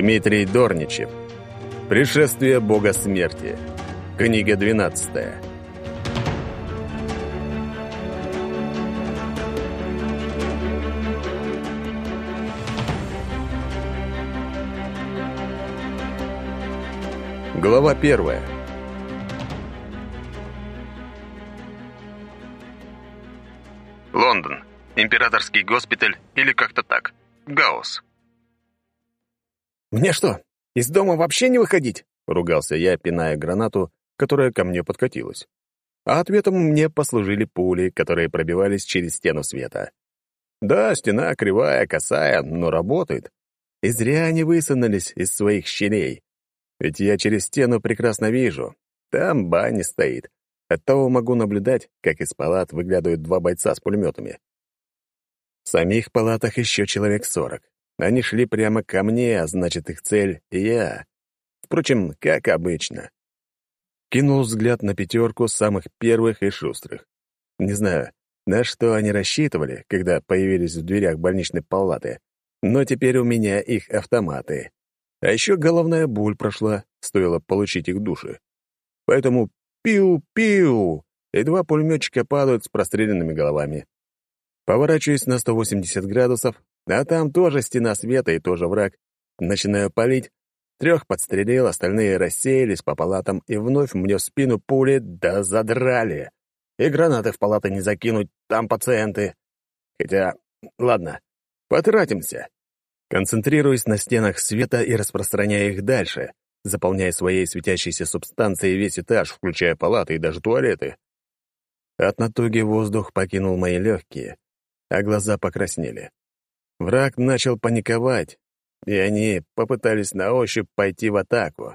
Дмитрий Дорничев. Пришествие бога смерти. Книга 12. Глава первая. Лондон. Императорский госпиталь или как-то так. Гаусс. «Мне что, из дома вообще не выходить?» — ругался я, пиная гранату, которая ко мне подкатилась. А ответом мне послужили пули, которые пробивались через стену света. Да, стена кривая, косая, но работает. И зря они высунулись из своих щелей. Ведь я через стену прекрасно вижу. Там баня стоит. Оттого могу наблюдать, как из палат выглядывают два бойца с пулеметами. В самих палатах еще человек сорок. Они шли прямо ко мне, а значит, их цель — я. Впрочем, как обычно. Кинул взгляд на пятерку самых первых и шустрых. Не знаю, на что они рассчитывали, когда появились в дверях больничной палаты, но теперь у меня их автоматы. А еще головная боль прошла, стоило получить их души. Поэтому пиу-пиу, и два пулеметчика падают с простреленными головами. Поворачиваюсь на 180 градусов, а там тоже стена света и тоже враг. Начинаю палить. Трех подстрелил, остальные рассеялись по палатам, и вновь мне в спину пули да задрали. И гранаты в палаты не закинуть, там пациенты. Хотя, ладно, потратимся. Концентрируюсь на стенах света и распространяя их дальше, заполняя своей светящейся субстанцией весь этаж, включая палаты и даже туалеты. От натуги воздух покинул мои легкие, а глаза покраснели. Враг начал паниковать, и они попытались на ощупь пойти в атаку.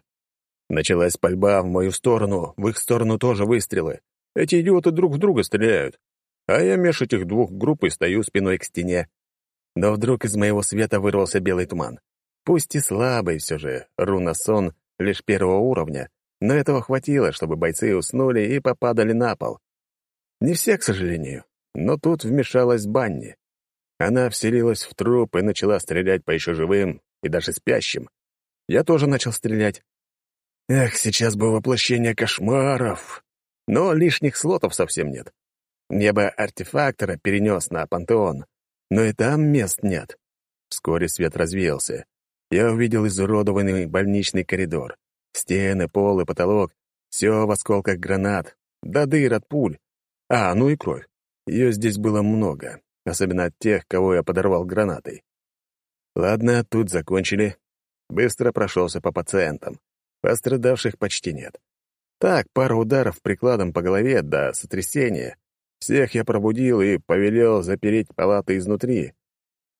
Началась пальба в мою сторону, в их сторону тоже выстрелы. Эти идиоты друг в друга стреляют. А я меж этих двух групп и стою спиной к стене. Но вдруг из моего света вырвался белый туман. Пусть и слабый все же, руна-сон лишь первого уровня, но этого хватило, чтобы бойцы уснули и попадали на пол. Не все, к сожалению, но тут вмешалась Банни. Она вселилась в труп и начала стрелять по еще живым и даже спящим. Я тоже начал стрелять. Эх, сейчас бы воплощение кошмаров. Но лишних слотов совсем нет. Я бы артефактора перенес на пантеон, но и там мест нет. Вскоре свет развеялся. Я увидел изуродованный больничный коридор. Стены, пол и потолок — все в осколках гранат, да дыр от пуль. А, ну и кровь. Ее здесь было много особенно от тех, кого я подорвал гранатой. Ладно, тут закончили. Быстро прошелся по пациентам. Пострадавших почти нет. Так, пару ударов прикладом по голове до сотрясения. Всех я пробудил и повелел запереть палаты изнутри.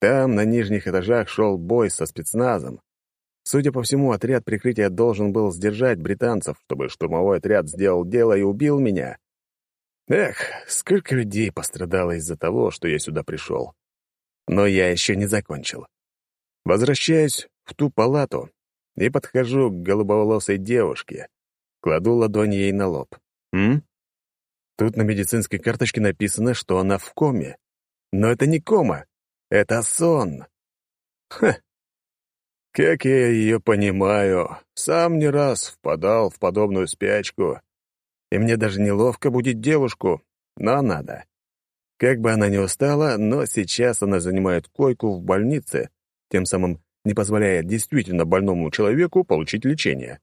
Там, на нижних этажах, шел бой со спецназом. Судя по всему, отряд прикрытия должен был сдержать британцев, чтобы штурмовой отряд сделал дело и убил меня. Эх, сколько людей пострадало из-за того, что я сюда пришел. Но я еще не закончил. Возвращаюсь в ту палату и подхожу к голубоволосой девушке. Кладу ладонь ей на лоб. М? Тут на медицинской карточке написано, что она в коме. Но это не кома, это сон. Ха! Как я ее понимаю, сам не раз впадал в подобную спячку и мне даже неловко будет девушку, но надо. Как бы она ни устала, но сейчас она занимает койку в больнице, тем самым не позволяя действительно больному человеку получить лечение.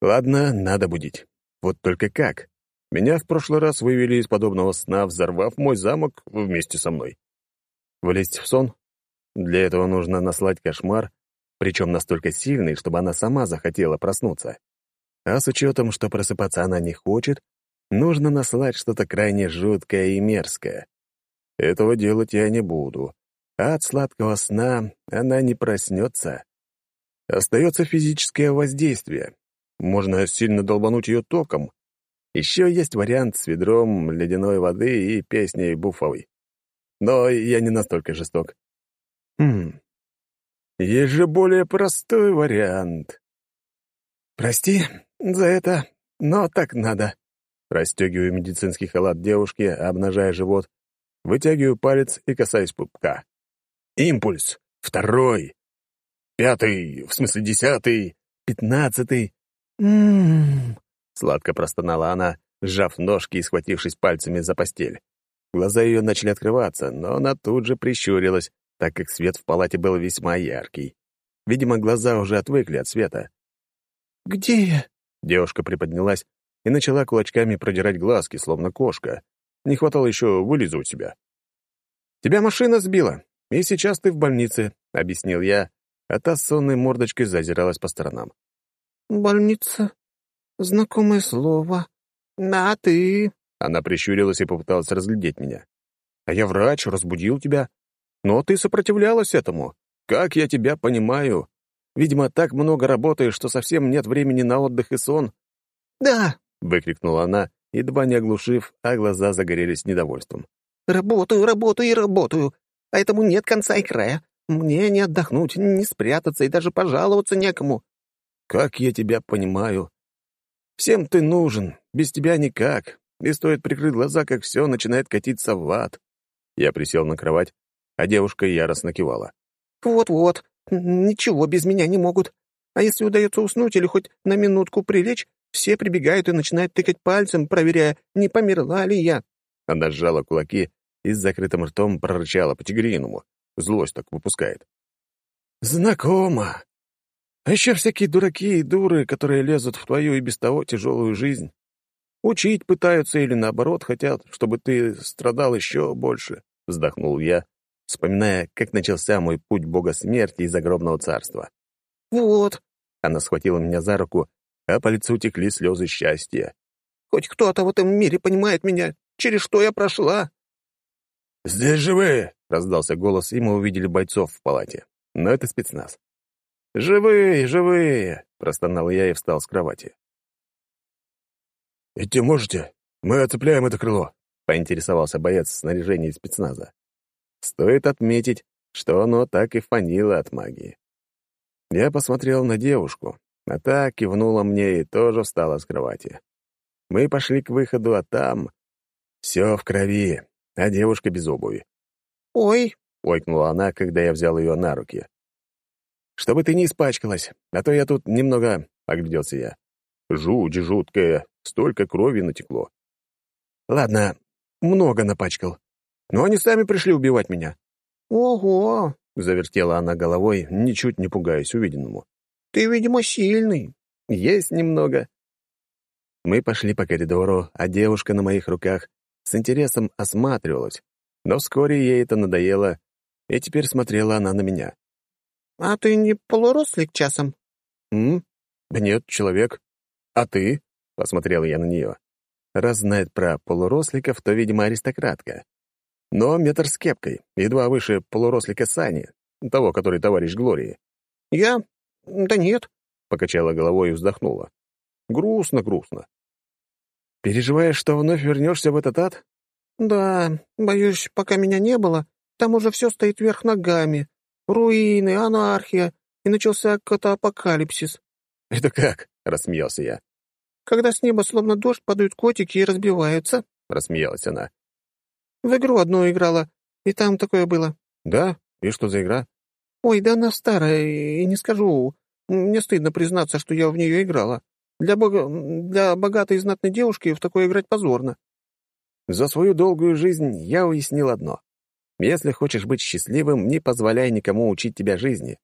Ладно, надо будить. Вот только как? Меня в прошлый раз вывели из подобного сна, взорвав мой замок вместе со мной. Влезть в сон? Для этого нужно наслать кошмар, причем настолько сильный, чтобы она сама захотела проснуться. А с учетом, что просыпаться она не хочет, нужно наслать что-то крайне жуткое и мерзкое. Этого делать я не буду. А от сладкого сна она не проснется. Остается физическое воздействие. Можно сильно долбануть ее током. Еще есть вариант с ведром ледяной воды и песней буфовой. Но я не настолько жесток. Хм. Есть же более простой вариант. «Прости, за это, но так надо. Расстегиваю медицинский халат девушки, обнажая живот, вытягиваю палец и касаюсь пупка. Импульс! Второй! пятый, в смысле десятый, пятнадцатый. М-м-м, сладко простонала она, сжав ножки и схватившись пальцами за постель. Глаза ее начали открываться, но она тут же прищурилась, так как свет в палате был весьма яркий. Видимо, глаза уже отвыкли от света. «Где я?» Девушка приподнялась и начала кулачками продирать глазки, словно кошка. Не хватало еще вылизывать себя. «Тебя машина сбила, и сейчас ты в больнице», — объяснил я, а та с сонной мордочкой зазиралась по сторонам. «Больница? Знакомое слово. На ты!» Она прищурилась и попыталась разглядеть меня. «А я врач, разбудил тебя. Но ты сопротивлялась этому. Как я тебя понимаю? Видимо, так много работаешь, что совсем нет времени на отдых и сон». «Да!» — выкрикнула она, едва не оглушив, а глаза загорелись недовольством. «Работаю, работаю и работаю, а этому нет конца и края. Мне не отдохнуть, не спрятаться и даже пожаловаться некому». «Как я тебя понимаю. Всем ты нужен, без тебя никак, и стоит прикрыть глаза, как все начинает катиться в ад». Я присел на кровать, а девушка яростно кивала. «Вот-вот, ничего без меня не могут. А если удается уснуть или хоть на минутку прилечь, все прибегают и начинают тыкать пальцем, проверяя, не померла ли я». Она сжала кулаки и с закрытым ртом прорычала по-тигриному. Злость так выпускает. «Знакомо. А еще всякие дураки и дуры, которые лезут в твою и без того тяжелую жизнь. Учить пытаются или, наоборот, хотят, чтобы ты страдал еще больше», — вздохнул я, вспоминая, как начался мой путь бога смерти и загробного царства. «Вот», — она схватила меня за руку, а по лицу текли слезы счастья. «Хоть кто-то в этом мире понимает меня, через что я прошла». «Здесь живые!» — раздался голос, и мы увидели бойцов в палате. Но это спецназ. «Живые, живые!» — простонал я и встал с кровати. «Идти можете? Мы оцепляем это крыло», — поинтересовался боец в снаряжении спецназа. Стоит отметить, что оно так и фанило от магии. Я посмотрел на девушку, а та кивнула мне и тоже встала с кровати. Мы пошли к выходу, а там... Все в крови, а девушка без обуви. «Ой!» — ойкнула она, когда я взял ее на руки. «Чтобы ты не испачкалась, а то я тут немного...» — огляделся я. «Жуть жуткая, столько крови натекло». «Ладно, много напачкал. Но они сами пришли убивать меня». «Ого!» — завертела она головой, ничуть не пугаясь увиденному. «Ты, видимо, сильный». «Есть немного». Мы пошли по коридору, а девушка на моих руках с интересом осматривалась, но вскоре ей это надоело, и теперь смотрела она на меня. «А ты не полурослик часом?» «М? Да нет, человек. А ты?» — посмотрел я на нее. Раз знает про полуросликов, то, видимо, аристократка. Но метр с кепкой, едва выше полурослика Сани, того, который товарищ Глории. «Я? Да нет», — покачала головой и вздохнула. «Грустно, грустно. Переживаешь, что вновь вернешься в этот ад? Да, боюсь, пока меня не было, там уже все стоит вверх ногами. Руины, анархия, и начался катаапокалипсис. Это как? рассмеялся я. Когда с неба словно дождь падают котики и разбиваются, рассмеялась она. В игру одну играла, и там такое было. Да? И что за игра? Ой, да она старая, и не скажу. Мне стыдно признаться, что я в нее играла. Для, бога... для богатой и знатной девушки в такое играть позорно. За свою долгую жизнь я уяснил одно. Если хочешь быть счастливым, не позволяй никому учить тебя жизни.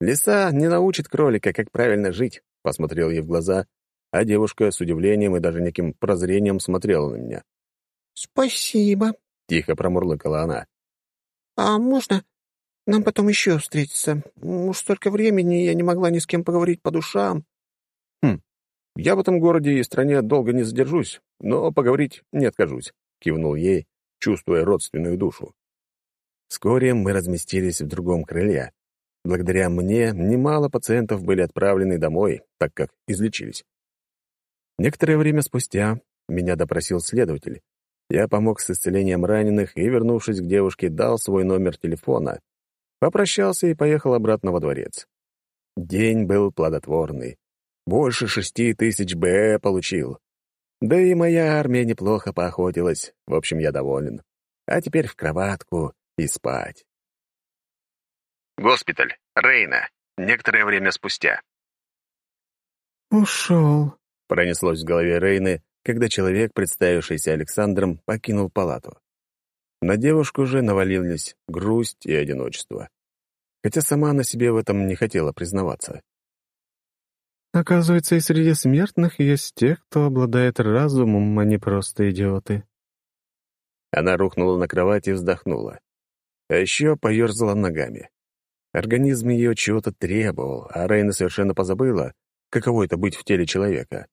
Лиса не научит кролика, как правильно жить, — посмотрел ей в глаза, а девушка с удивлением и даже неким прозрением смотрела на меня. «Спасибо», — тихо промурлыкала она. «А можно нам потом еще встретиться? Уж столько времени я не могла ни с кем поговорить по душам». «Хм, «Я в этом городе и стране долго не задержусь, но поговорить не откажусь», — кивнул ей, чувствуя родственную душу. Вскоре мы разместились в другом крыле. Благодаря мне немало пациентов были отправлены домой, так как излечились. Некоторое время спустя меня допросил следователь. Я помог с исцелением раненых и, вернувшись к девушке, дал свой номер телефона, попрощался и поехал обратно во дворец. День был плодотворный. Больше шести тысяч Б получил. Да и моя армия неплохо поохотилась. В общем, я доволен. А теперь в кроватку и спать. Госпиталь. Рейна. Некоторое время спустя. «Ушел», — пронеслось в голове Рейны, когда человек, представившийся Александром, покинул палату. На девушку же навалились грусть и одиночество. Хотя сама она себе в этом не хотела признаваться. «Оказывается, и среди смертных есть те, кто обладает разумом, а не просто идиоты». Она рухнула на кровать и вздохнула. А еще поерзала ногами. Организм ее чего-то требовал, а Рейна совершенно позабыла, каково это быть в теле человека.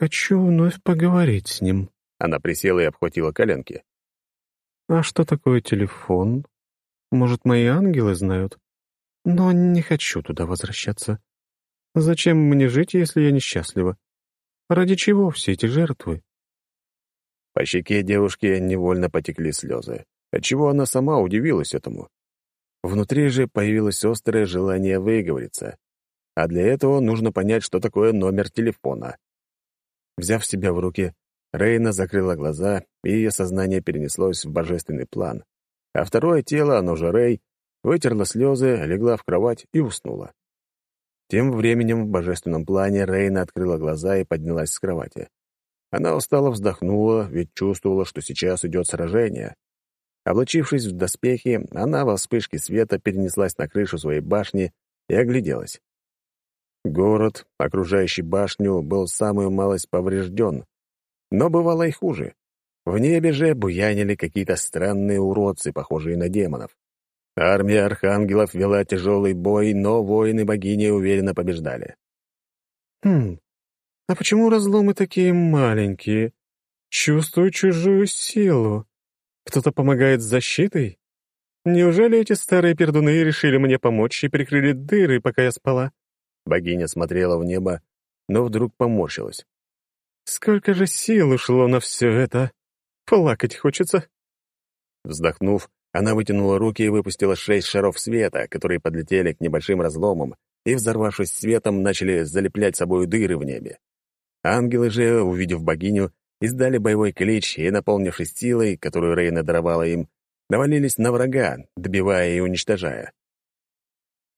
«Хочу вновь поговорить с ним». Она присела и обхватила коленки. «А что такое телефон? Может, мои ангелы знают? Но не хочу туда возвращаться. Зачем мне жить, если я несчастлива? Ради чего все эти жертвы?» По щеке девушки невольно потекли слезы, отчего она сама удивилась этому. Внутри же появилось острое желание выговориться. А для этого нужно понять, что такое номер телефона. Взяв себя в руки, Рейна закрыла глаза, и ее сознание перенеслось в божественный план. А второе тело, оно же Рей, вытерла слезы, легла в кровать и уснула. Тем временем в божественном плане Рейна открыла глаза и поднялась с кровати. Она устало вздохнула, ведь чувствовала, что сейчас идет сражение. Облачившись в доспехи, она во вспышке света перенеслась на крышу своей башни и огляделась. Город, окружающий башню, был самую малость поврежден, но бывало и хуже. В небе же буянили какие-то странные уродцы, похожие на демонов. Армия архангелов вела тяжелый бой, но воины богини уверенно побеждали. «Хм, а почему разломы такие маленькие? Чувствую чужую силу. Кто-то помогает с защитой? Неужели эти старые пердуны решили мне помочь и прикрыли дыры, пока я спала?» Богиня смотрела в небо, но вдруг поморщилась. «Сколько же сил ушло на все это? Плакать хочется». Вздохнув, она вытянула руки и выпустила шесть шаров света, которые подлетели к небольшим разломам и, взорвавшись светом, начали залеплять собой дыры в небе. Ангелы же, увидев богиню, издали боевой клич и, наполнившись силой, которую Рейна даровала им, навалились на врага, добивая и уничтожая.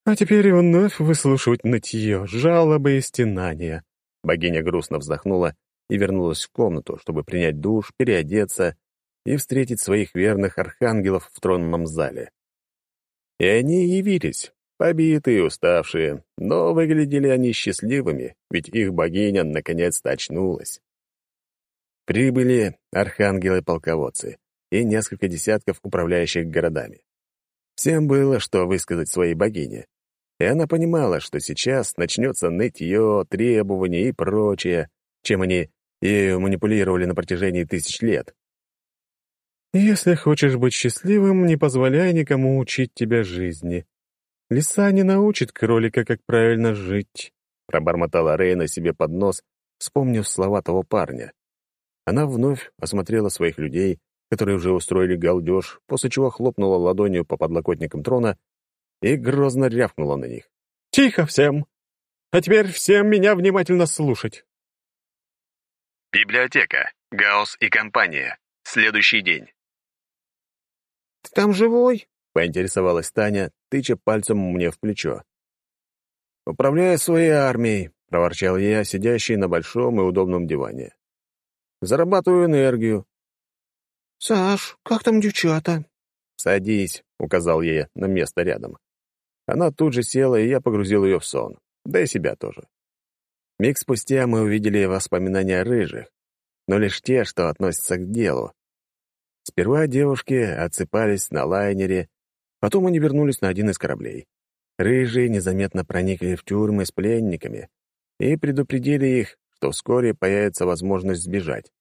«А теперь вновь выслушивать нытье, жалобы и стенания». Богиня грустно вздохнула и вернулась в комнату, чтобы принять душ, переодеться и встретить своих верных архангелов в тронном зале. И они явились, побитые, и уставшие, но выглядели они счастливыми, ведь их богиня наконец-то очнулась. Прибыли архангелы-полководцы и несколько десятков управляющих городами. Всем было что высказать своей богине, и она понимала, что сейчас начнется нытье, требования и прочее, чем они ею манипулировали на протяжении тысяч лет. «Если хочешь быть счастливым, не позволяй никому учить тебя жизни. Лиса не научит кролика, как правильно жить», — пробормотала Рейна себе под нос, вспомнив слова того парня. Она вновь осмотрела своих людей, которые уже устроили галдеж, после чего хлопнула ладонью по подлокотникам трона и грозно рявкнула на них. «Тихо всем! А теперь всем меня внимательно слушать!» Библиотека. Гаус и компания. Следующий день. «Ты там живой?» — поинтересовалась Таня, тыча пальцем мне в плечо. «Управляю своей армией», — проворчал я, сидящий на большом и удобном диване. «Зарабатываю энергию». «Саш, как там девчата?» «Садись», — указал ей на место рядом. Она тут же села, и я погрузил ее в сон, да и себя тоже. Миг спустя мы увидели воспоминания рыжих, но лишь те, что относятся к делу. Сперва девушки отсыпались на лайнере, потом они вернулись на один из кораблей. Рыжие незаметно проникли в тюрьмы с пленниками и предупредили их, что вскоре появится возможность сбежать.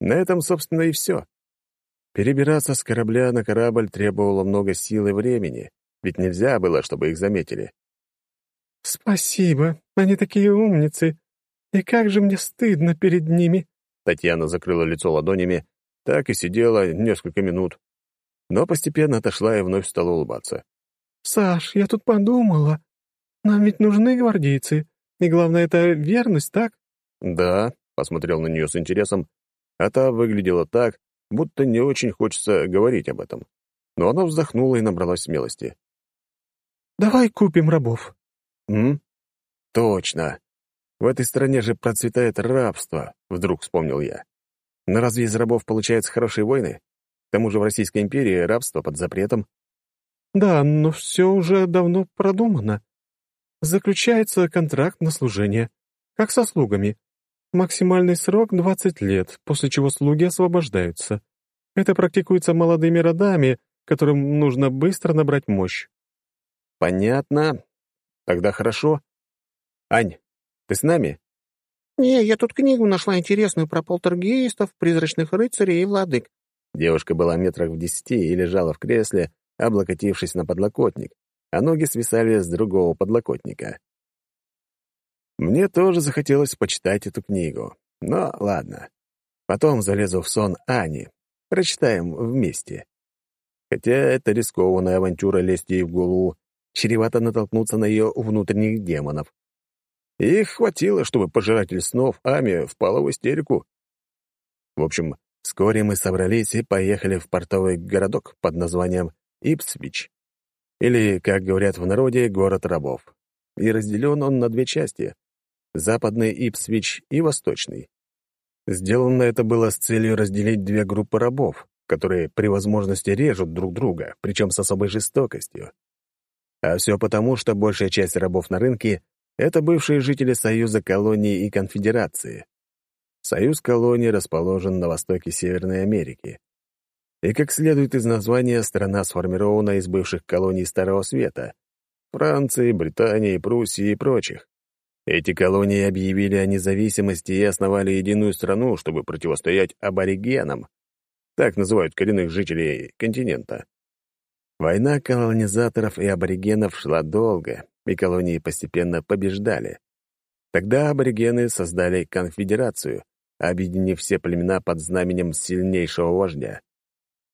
На этом, собственно, и все. Перебираться с корабля на корабль требовало много сил и времени, ведь нельзя было, чтобы их заметили. «Спасибо, они такие умницы. И как же мне стыдно перед ними!» Татьяна закрыла лицо ладонями, так и сидела несколько минут, но постепенно отошла и вновь стала улыбаться. «Саш, я тут подумала. Нам ведь нужны гвардейцы, и главное — это верность, так?» «Да», — посмотрел на нее с интересом, а та выглядела так, будто не очень хочется говорить об этом. Но она вздохнула и набралась смелости. Давай купим рабов». «М? Точно. В этой стране же процветает рабство», — вдруг вспомнил я. «Но разве из рабов получаются хорошие войны? К тому же в Российской империи рабство под запретом». «Да, но все уже давно продумано. Заключается контракт на служение, как со слугами. Максимальный срок — 20 лет, после чего слуги освобождаются. Это практикуется молодыми родами, которым нужно быстро набрать мощь. Понятно. Тогда хорошо. Ань, ты с нами? «Не, я тут книгу нашла интересную про полтергейстов, призрачных рыцарей и владык». Девушка была метрах в десяти и лежала в кресле, облокотившись на подлокотник, а ноги свисали с другого подлокотника. Мне тоже захотелось почитать эту книгу. Но ладно. Потом залезу в сон Ани. Прочитаем вместе. Хотя это рискованная авантюра лезть ей в голову, чревато натолкнуться на ее внутренних демонов. Их хватило, чтобы пожиратель снов Ами впала в истерику. В общем, вскоре мы собрались и поехали в портовый городок под названием Ипсвич. Или, как говорят в народе, город рабов. И разделен он на две части западный Ипсвич и восточный. Сделано это было с целью разделить две группы рабов, которые при возможности режут друг друга, причем с особой жестокостью. А все потому, что большая часть рабов на рынке — это бывшие жители Союза колоний и конфедерации. Союз колоний расположен на востоке Северной Америки. И, как следует из названия, страна сформирована из бывших колоний Старого Света — Франции, Британии, Пруссии и прочих. Эти колонии объявили о независимости и основали единую страну, чтобы противостоять аборигенам. Так называют коренных жителей континента. Война колонизаторов и аборигенов шла долго, и колонии постепенно побеждали. Тогда аборигены создали конфедерацию, объединив все племена под знаменем сильнейшего вождя.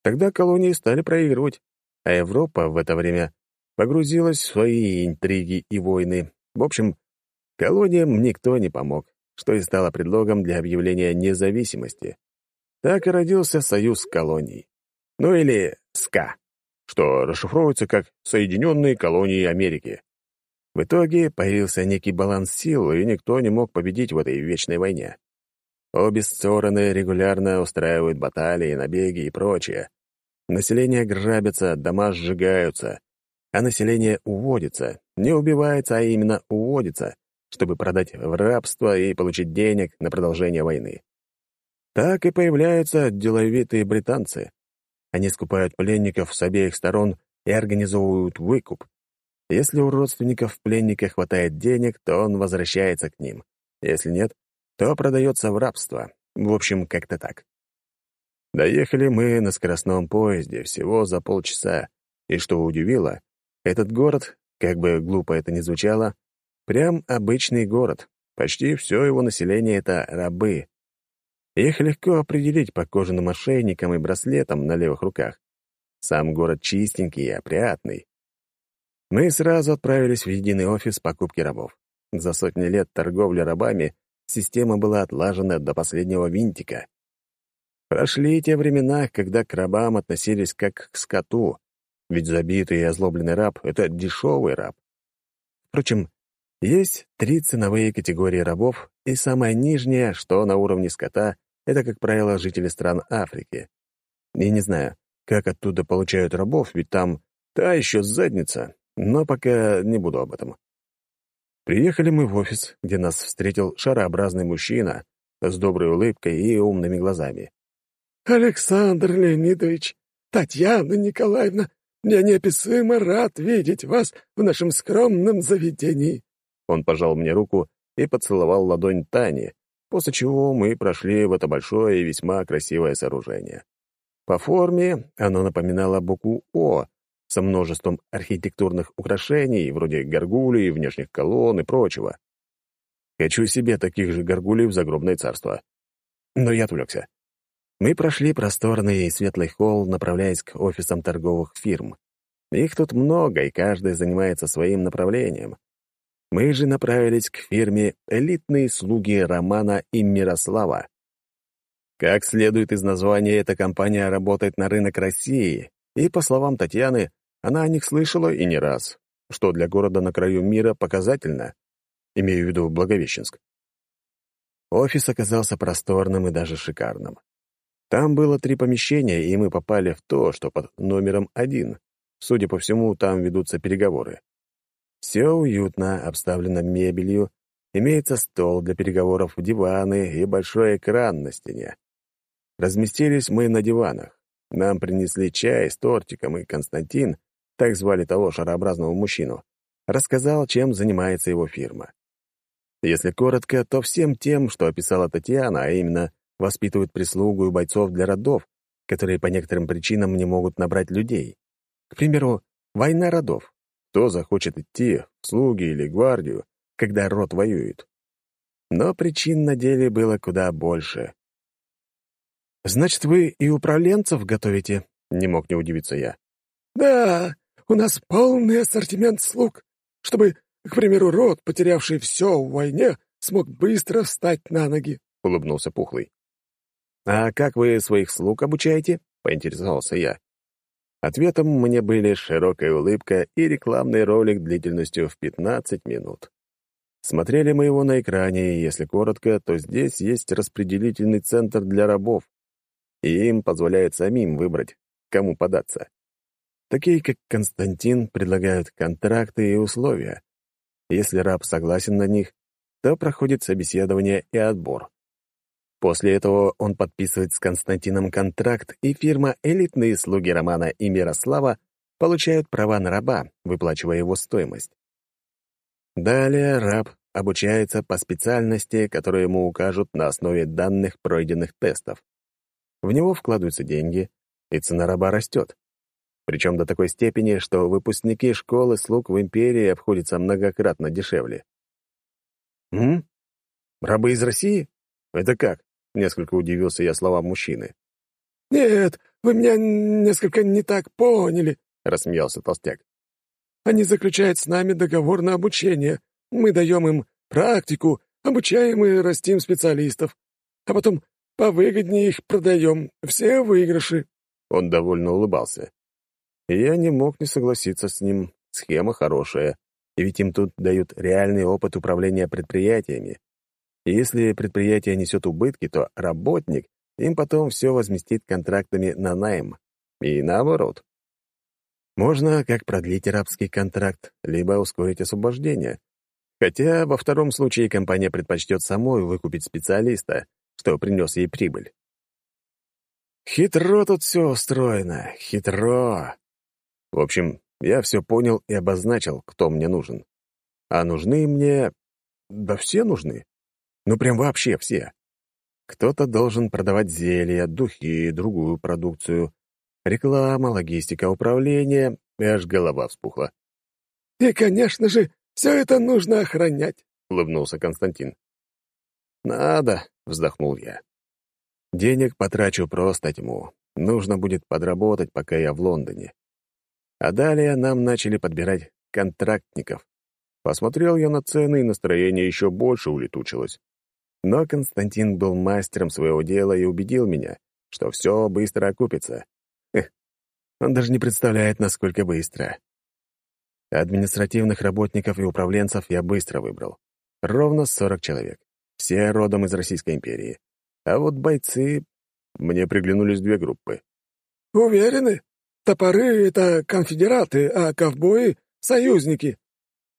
Тогда колонии стали проигрывать, а Европа в это время погрузилась в свои интриги и войны. В общем, Колониям никто не помог, что и стало предлогом для объявления независимости. Так и родился Союз колоний. Ну или СКА, что расшифровывается как «Соединенные колонии Америки». В итоге появился некий баланс сил, и никто не мог победить в этой вечной войне. Обе стороны регулярно устраивают баталии, набеги и прочее. Население грабится, дома сжигаются, а население уводится, не убивается, а именно уводится, чтобы продать в рабство и получить денег на продолжение войны. Так и появляются деловитые британцы. Они скупают пленников с обеих сторон и организовывают выкуп. Если у родственников пленника хватает денег, то он возвращается к ним. Если нет, то продается в рабство. В общем, как-то так. Доехали мы на скоростном поезде всего за полчаса, и что удивило, этот город, как бы глупо это ни звучало, Прям обычный город. Почти все его население — это рабы. Их легко определить по кожаным ошейникам и браслетам на левых руках. Сам город чистенький и опрятный. Мы сразу отправились в единый офис покупки рабов. За сотни лет торговли рабами система была отлажена до последнего винтика. Прошли те времена, когда к рабам относились как к скоту, ведь забитый и озлобленный раб — это дешевый раб. Впрочем, есть три ценовые категории рабов, и самая нижняя, что на уровне скота, это, как правило, жители стран Африки. Я не знаю, как оттуда получают рабов, ведь там та еще задница, но пока не буду об этом. Приехали мы в офис, где нас встретил шарообразный мужчина с доброй улыбкой и умными глазами. «Александр Леонидович, Татьяна Николаевна, я неописуемо рад видеть вас в нашем скромном заведении. Он пожал мне руку и поцеловал ладонь Тани, после чего мы прошли в это большое и весьма красивое сооружение. По форме оно напоминало букву «О» со множеством архитектурных украшений, вроде горгулей, внешних колонн и прочего. Хочу себе таких же горгулей в загробное царство. Но я отвлекся. Мы прошли просторный и светлый холл, направляясь к офисам торговых фирм. Их тут много, и каждый занимается своим направлением. Мы же направились к фирме «Элитные слуги Романа и Мирослава». Как следует из названия, эта компания работает на рынок России, и, по словам Татьяны, она о них слышала и не раз. что для города на краю мира показательно, имею в виду Благовещенск. Офис оказался просторным и даже шикарным. Там было три помещения, и мы попали в то, что под номером один. Судя по всему, там ведутся переговоры. Все уютно, обставлено мебелью, имеется стол для переговоров, диваны и большой экран на стене. Разместились мы на диванах. Нам принесли чай с тортиком, и Константин, так звали того шарообразного мужчину, рассказал, чем занимается его фирма. Если коротко, то всем тем, что описала Татьяна, а именно воспитывают прислугу и бойцов для родов, которые по некоторым причинам не могут набрать людей. К примеру, война родов. Кто захочет идти в слуги или гвардию, когда род воюет? Но причин на деле было куда больше. «Значит, вы и управленцев готовите?» — не мог не удивиться я. «Да, у нас полный ассортимент слуг, чтобы, к примеру, род, потерявший все в войне, смог быстро встать на ноги», — улыбнулся Пухлый. «А как вы своих слуг обучаете?» — поинтересовался я. Ответом мне были широкая улыбка и рекламный ролик длительностью в 15 минут. Смотрели мы его на экране, и если коротко, то здесь есть распределительный центр для рабов, и им позволяют самим выбрать, кому податься. Такие, как Константин, предлагают контракты и условия. Если раб согласен на них, то проходит собеседование и отбор. После этого он подписывает с Константином контракт, и фирма «Элитные слуги Романа и Мирослава» получают права на раба, выплачивая его стоимость. Далее раб обучается по специальности, которую ему укажут на основе данных пройденных тестов. В него вкладываются деньги, и цена раба растет. Причем до такой степени, что выпускники школы слуг в империи обходятся многократно дешевле. «М? Рабы из России? Это как?» — несколько удивился я словам мужчины. «Нет, вы меня несколько не так поняли», — рассмеялся толстяк. «Они заключают с нами договор на обучение. Мы даем им практику, обучаем и растим специалистов. А потом повыгоднее их продаем. Все выигрыши». Он довольно улыбался. я не мог не согласиться с ним. Схема хорошая. И ведь им тут дают реальный опыт управления предприятиями. Если предприятие несет убытки, то работник им потом все возместит контрактами на найм. И наоборот. Можно как продлить рабский контракт, либо ускорить освобождение. Хотя во втором случае компания предпочтет самой выкупить специалиста, что принес ей прибыль. Хитро тут все устроено, хитро. В общем, я все понял и обозначил, кто мне нужен. А нужны мне... Да все нужны. Ну, прям вообще все. Кто-то должен продавать зелья, духи, другую продукцию. Реклама, логистика, управление. И аж голова вспухла. «И, конечно же, все это нужно охранять», — улыбнулся Константин. «Надо», — вздохнул я. «Денег потрачу просто тьму. Нужно будет подработать, пока я в Лондоне. А далее нам начали подбирать контрактников. Посмотрел я на цены, и настроение еще больше улетучилось. Но Константин был мастером своего дела и убедил меня, что все быстро окупится. Эх, он даже не представляет, насколько быстро. Административных работников и управленцев я быстро выбрал. Ровно 40 человек. Все родом из Российской империи. А вот бойцы... Мне приглянулись две группы. «Уверены? Топоры — это конфедераты, а ковбои — союзники».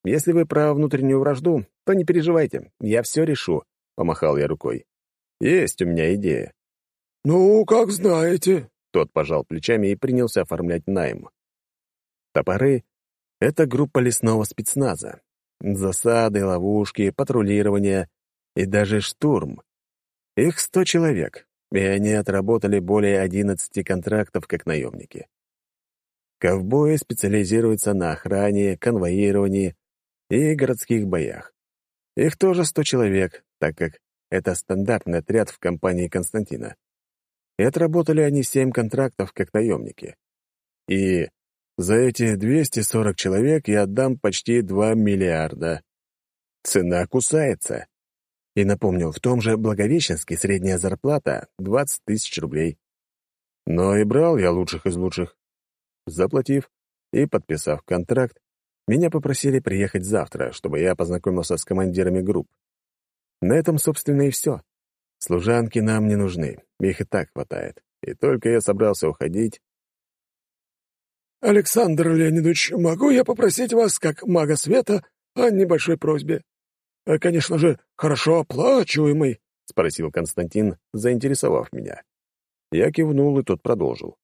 «Если вы про внутреннюю вражду, то не переживайте, я все решу. — помахал я рукой. «Есть у меня идея». «Ну, как знаете». Тот пожал плечами и принялся оформлять найм. Топоры — это группа лесного спецназа. Засады, ловушки, патрулирование и даже штурм. Их сто человек, и они отработали более одиннадцати контрактов как наемники. Ковбои специализируются на охране, конвоировании и городских боях. Их тоже сто человек, так как это стандартный отряд в компании Константина. И отработали они семь контрактов как наемники. И за эти 240 человек я отдам почти 2 миллиарда. Цена кусается. И напомню, в том же Благовещенске средняя зарплата — 20 тысяч рублей. Но и брал я лучших из лучших. Заплатив и подписав контракт, меня попросили приехать завтра, чтобы я познакомился с командирами групп. На этом, собственно, и все. Служанки нам не нужны, их и так хватает. И только я собрался уходить... «Александр Леонидович, могу я попросить вас, как мага света, о небольшой просьбе? Э, конечно же, хорошо оплачиваемый», — спросил Константин, заинтересовав меня. Я кивнул, и тот продолжил.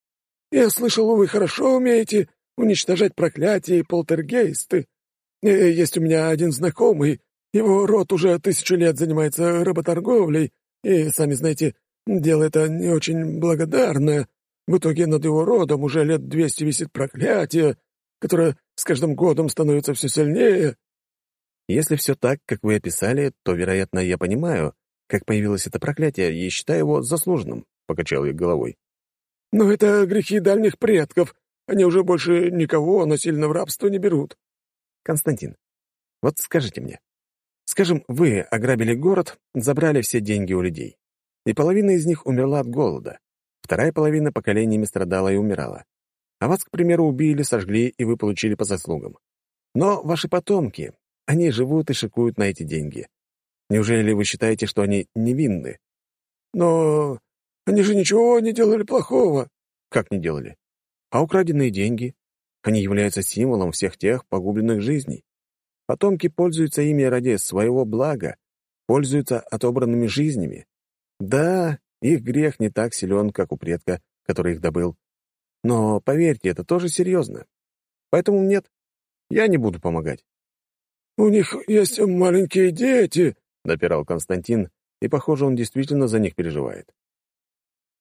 «Я слышал, вы хорошо умеете уничтожать проклятия и полтергейсты. Э, есть у меня один знакомый, его род уже тысячу лет занимается работорговлей, и, сами знаете, дело это не очень благодарное. В итоге над его родом уже лет двести висит проклятие, которое с каждым годом становится все сильнее. Если все так, как вы описали, то, вероятно, я понимаю, как появилось это проклятие, и считаю его заслуженным, — покачал я головой. Но это грехи дальних предков. Они уже больше никого насильно в рабство не берут. Константин, вот скажите мне, скажем, вы ограбили город, забрали все деньги у людей, и половина из них умерла от голода. Вторая половина поколениями страдала и умирала. А вас, к примеру, убили, сожгли, и вы получили по заслугам. Но ваши потомки, они живут и шикуют на эти деньги. Неужели вы считаете, что они невинны? Но они же ничего не делали плохого. Как не делали? А украденные деньги? Они являются символом всех тех погубленных жизней. Потомки пользуются ими ради своего блага, пользуются отобранными жизнями. Да, их грех не так силен, как у предка, который их добыл. Но, поверьте, это тоже серьезно. Поэтому нет, я не буду помогать. «У них есть маленькие дети», — напирал Константин, и, похоже, он действительно за них переживает.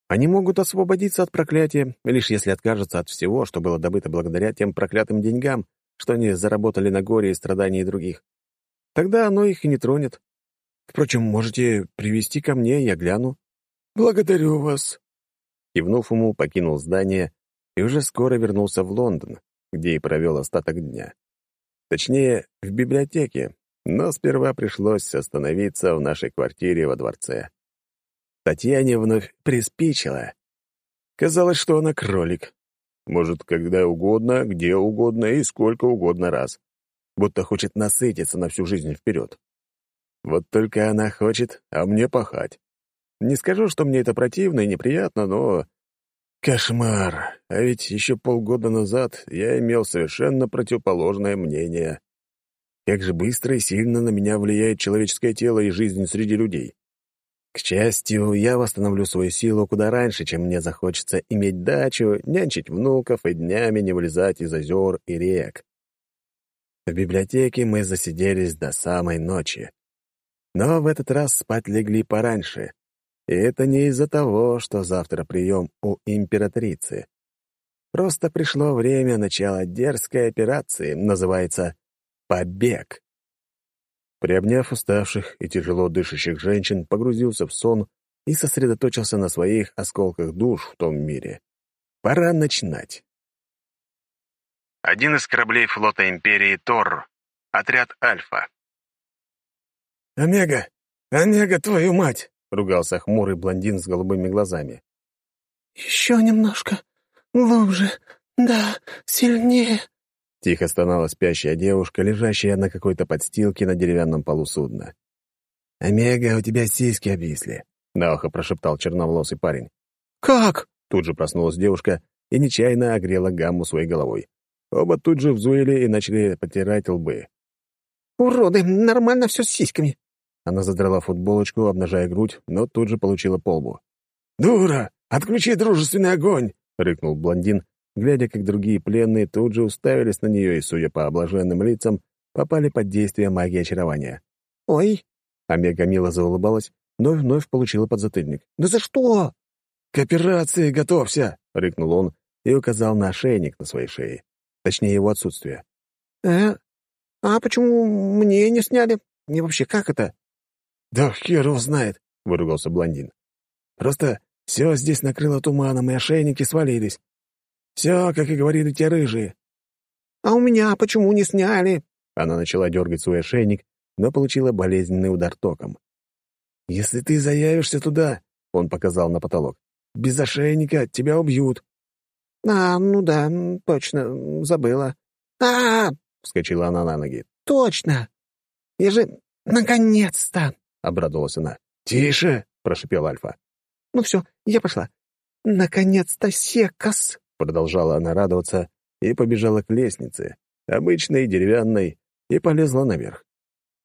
Они могут освободиться от проклятия, лишь если откажутся от всего, что было добыто благодаря тем проклятым деньгам, что они заработали на горе и страдании других. Тогда оно их и не тронет. Впрочем, можете привести ко мне, я гляну. «Благодарю вас». Кивнув ему, покинул здание и уже скоро вернулся в Лондон, где и провел остаток дня. Точнее, в библиотеке, но сперва пришлось остановиться в нашей квартире во дворце. Татьяне вновь приспичило. Казалось, что она кролик. Может, когда угодно, где угодно и сколько угодно раз. Будто хочет насытиться на всю жизнь вперед. Вот только она хочет, а мне пахать. Не скажу, что мне это противно и неприятно, но... Кошмар! А ведь еще полгода назад я имел совершенно противоположное мнение. Как же быстро и сильно на меня влияет человеческое тело и жизнь среди людей. К счастью, я восстановлю свою силу куда раньше, чем мне захочется иметь дачу, нянчить внуков и днями не вылезать из озер и рек. В библиотеке мы засиделись до самой ночи. Но в этот раз спать легли пораньше, и это не из-за того, что завтра прием у императрицы. Просто пришло время начала дерзкой операции, называется «Побег». Приобняв уставших и тяжело дышащих женщин, погрузился в сон и сосредоточился на своих осколках душ в том мире. Пора начинать. Один из кораблей флота Империи Тор. Отряд Альфа. «Омега! Омега, твою мать!» — ругался хмурый блондин с голубыми глазами. «Еще немножко. Глубже. Да, сильнее». Тихо стонала спящая девушка, лежащая на какой-то подстилке на деревянном полу судна. «Омега, у тебя сиськи обвисли», — на ухо прошептал черноволосый парень. «Как?» — тут же проснулась девушка и нечаянно огрела гамму своей головой. Оба тут же взвыли и начали потирать лбы. «Уроды, нормально все с сиськами. Она задрала футболочку, обнажая грудь, но тут же получила полбу. «Дура! Отключи дружественный огонь!» — рыкнул блондин, глядя, как другие пленные тут же уставились на нее и, судя по облаженным лицам, попали под действие магии очарования. «Ой!» — Омега мило заулыбалась, но вновь получила подзатыльник. «Да за что?» «К операции готовься!» — рыкнул он и указал на ошейник на своей шее. Точнее, его отсутствие. «Э? А почему мне не сняли? И вообще, как это?» «Да хер его знает», — выругался блондин. «Просто все здесь накрыло туманом, и ошейники свалились. Все, как и говорили те рыжие». «А у меня почему не сняли?» Она начала дергать свой ошейник, но получила болезненный удар током. «Если ты заявишься туда», — он показал на потолок, — «без ошейника тебя убьют». «А, ну да, точно, забыла». А, -а, -а вскочила она на ноги. «Точно! Я же... Наконец-то!» — обрадовалась она. «Тише!» — прошипел Альфа. «Ну все, я пошла. Наконец-то секас!» Продолжала она радоваться и побежала к лестнице, обычной, деревянной, и полезла наверх.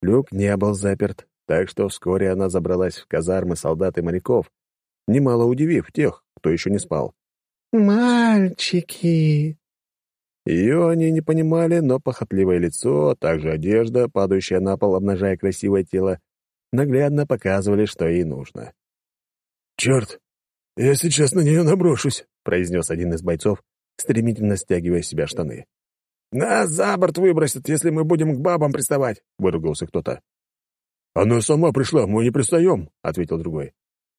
Люк не был заперт, так что вскоре она забралась в казармы солдат и моряков, немало удивив тех, кто еще не спал. «Мальчики!» Ее они не понимали, но похотливое лицо, а также одежда, падающая на пол, обнажая красивое тело, наглядно показывали, что ей нужно. «Черт, я сейчас на нее наброшусь», — произнес один из бойцов, стремительно стягивая с себя штаны. «Нас за борт выбросят, если мы будем к бабам приставать», — выругался кто-то. «Она сама пришла, мы не пристаем», — ответил другой.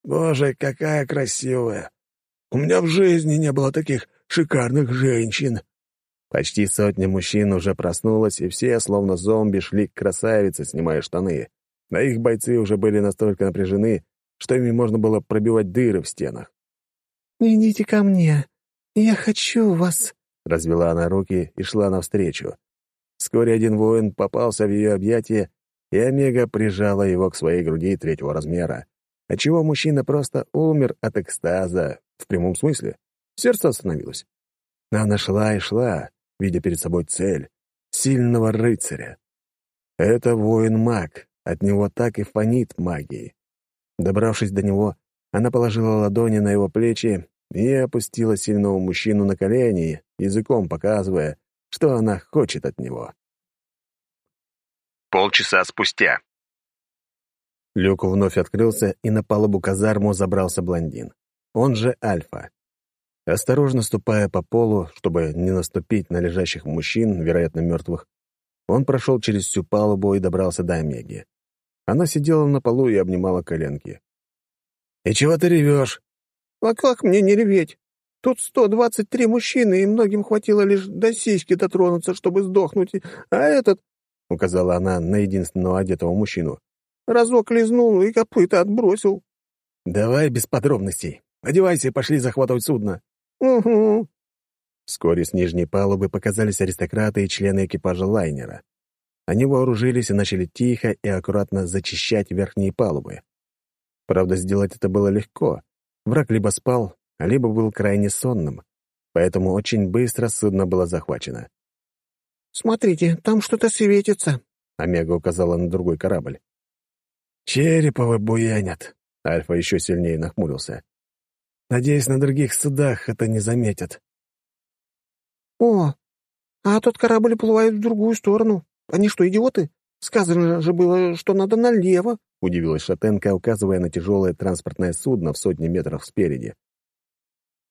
«Боже, какая красивая! У меня в жизни не было таких шикарных женщин!» Почти сотня мужчин уже проснулась, и все, словно зомби, шли к красавице, снимая штаны. А их бойцы уже были настолько напряжены, что ими можно было пробивать дыры в стенах. «Идите ко мне. Я хочу вас», — развела она руки и шла навстречу. Вскоре один воин попался в ее объятия, и Омега прижала его к своей груди третьего размера, отчего мужчина просто умер от экстаза, в прямом смысле. Сердце остановилось. Она шла и шла, видя перед собой цель — сильного рыцаря. Это воин-маг, от него так и фонит магией. Добравшись до него, она положила ладони на его плечи и опустила сильного мужчину на колени, языком показывая, что она хочет от него. Полчаса спустя. Люк вновь открылся, и на палубу казарму забрался блондин. Он же Альфа. Осторожно ступая по полу, чтобы не наступить на лежащих мужчин, вероятно, мертвых, он прошел через всю палубу и добрался до Омеги. Она сидела на полу и обнимала коленки. «И чего ты ревешь?» «А как мне не реветь? Тут сто двадцать три мужчины, и многим хватило лишь до сиськи дотронуться, чтобы сдохнуть. А этот...» — указала она на единственного одетого мужчину. «Разок лизнул и копыта отбросил». «Давай без подробностей. Одевайся и пошли захватывать судно». «Угу». Вскоре с нижней палубы показались аристократы и члены экипажа лайнера. Они вооружились и начали тихо и аккуратно зачищать верхние палубы. Правда, сделать это было легко. Враг либо спал, либо был крайне сонным, поэтому очень быстро судно было захвачено. «Смотрите, там что-то светится», — Омега указала на другой корабль. «Череповы буянят», — Альфа еще сильнее нахмурился. «Надеюсь, на других судах это не заметят». «О, а тот корабль плывает в другую сторону. Они что, идиоты? Сказано же было, что надо налево», — удивилась Шатенко, указывая на тяжелое транспортное судно в сотни метров спереди.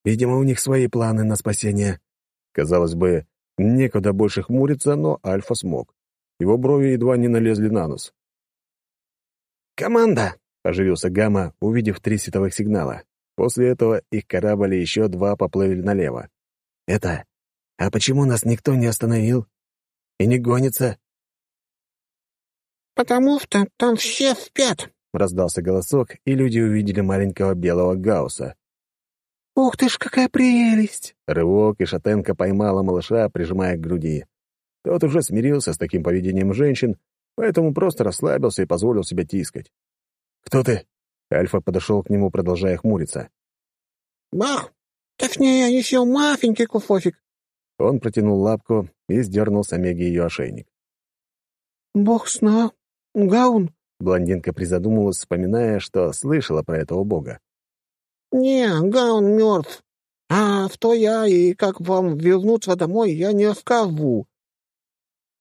«Видимо, у них свои планы на спасение». Казалось бы, некуда больше хмуриться, но Альфа смог. Его брови едва не налезли на нос. «Команда!» — оживился Гамма, увидев три световых сигнала. После этого их корабль и еще два поплыли налево. «Это... А почему нас никто не остановил? И не гонится?» «Потому что там все спят», — раздался голосок, и люди увидели маленького белого гаусса. «Ух ты ж, какая прелесть!» Рывок, и Шатенко поймала малыша, прижимая к груди. Тот уже смирился с таким поведением женщин, поэтому просто расслабился и позволил себя тискать. «Кто ты?» Альфа подошел к нему, продолжая хмуриться. «Бах! Точнее, еще мафенький куфофик!» Он протянул лапку и сдернул с Омеги ее ошейник. «Бог сна! Гаун!» Блондинка призадумалась, вспоминая, что слышала про этого бога. «Не, Гаун мертв. А что я и как вам вернуться домой, я не скажу.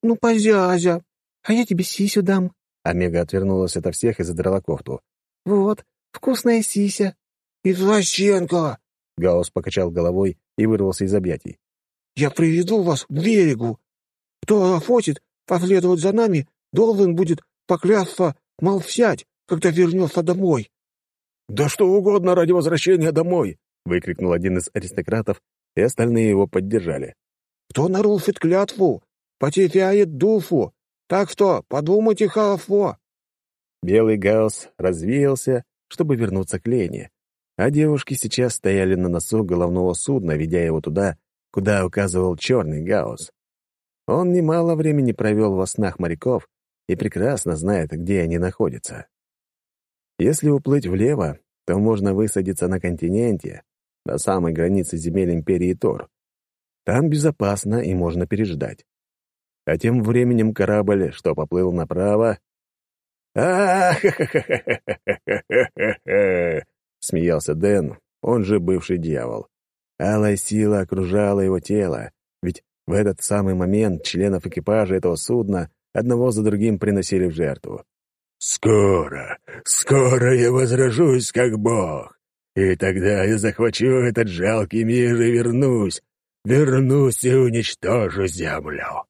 Ну, позязя, а я тебе сисю дам». Омега отвернулась ото всех и задрала кофту. «Вот, вкусная сися». «Извращенка!» Гаус покачал головой и вырвался из объятий. «Я приведу вас к берегу. Кто охотит, последовать за нами, должен будет поклясться молчать, когда вернется домой». «Да что угодно ради возвращения домой!» — выкрикнул один из аристократов, и остальные его поддержали. «Кто нарушит клятву, потеряет душу, так что подумайте хорошо». Белый гаусс развеялся, чтобы вернуться к Лене, а девушки сейчас стояли на носу головного судна, ведя его туда, куда указывал черный гаусс. Он немало времени провел во снах моряков и прекрасно знает, где они находятся. Если уплыть влево, то можно высадиться на континенте, на самой границе земель Империи Тор. Там безопасно и можно переждать. А тем временем корабль, что поплыл направо... а смеялся Дэн, он же бывший дьявол. Алая сила окружала его тело, ведь в этот самый момент членов экипажа этого судна одного за другим приносили в жертву. «Скоро, скоро я возражусь, как бог, и тогда я захвачу этот жалкий мир и вернусь, вернусь и уничтожу землю».